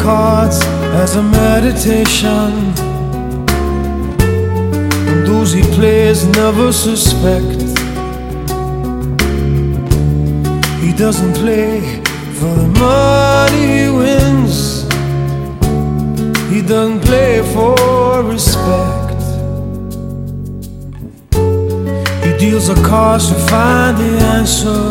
cards as a meditation. And those he plays never suspect. He doesn't play for the money he wins. He doesn't play for respect. He deals a cards to find the answer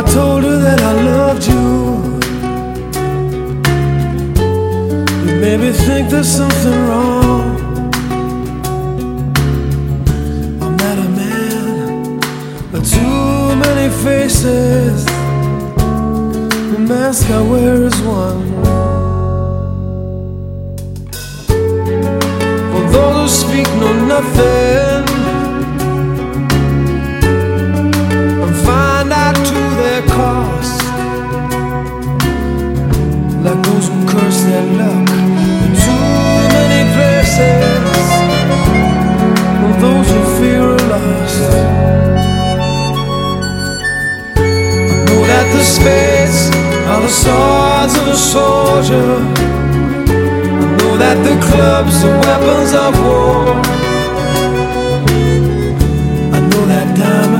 I told her that I loved you, you maybe think there's something wrong. I'm not a man with too many faces. The mask I wear is one. For those who speak know nothing. Those who curse their luck in too many places, those who fear are lost. I know that the spades are the swords of a soldier. I know that the clubs are weapons of war. I know that diamonds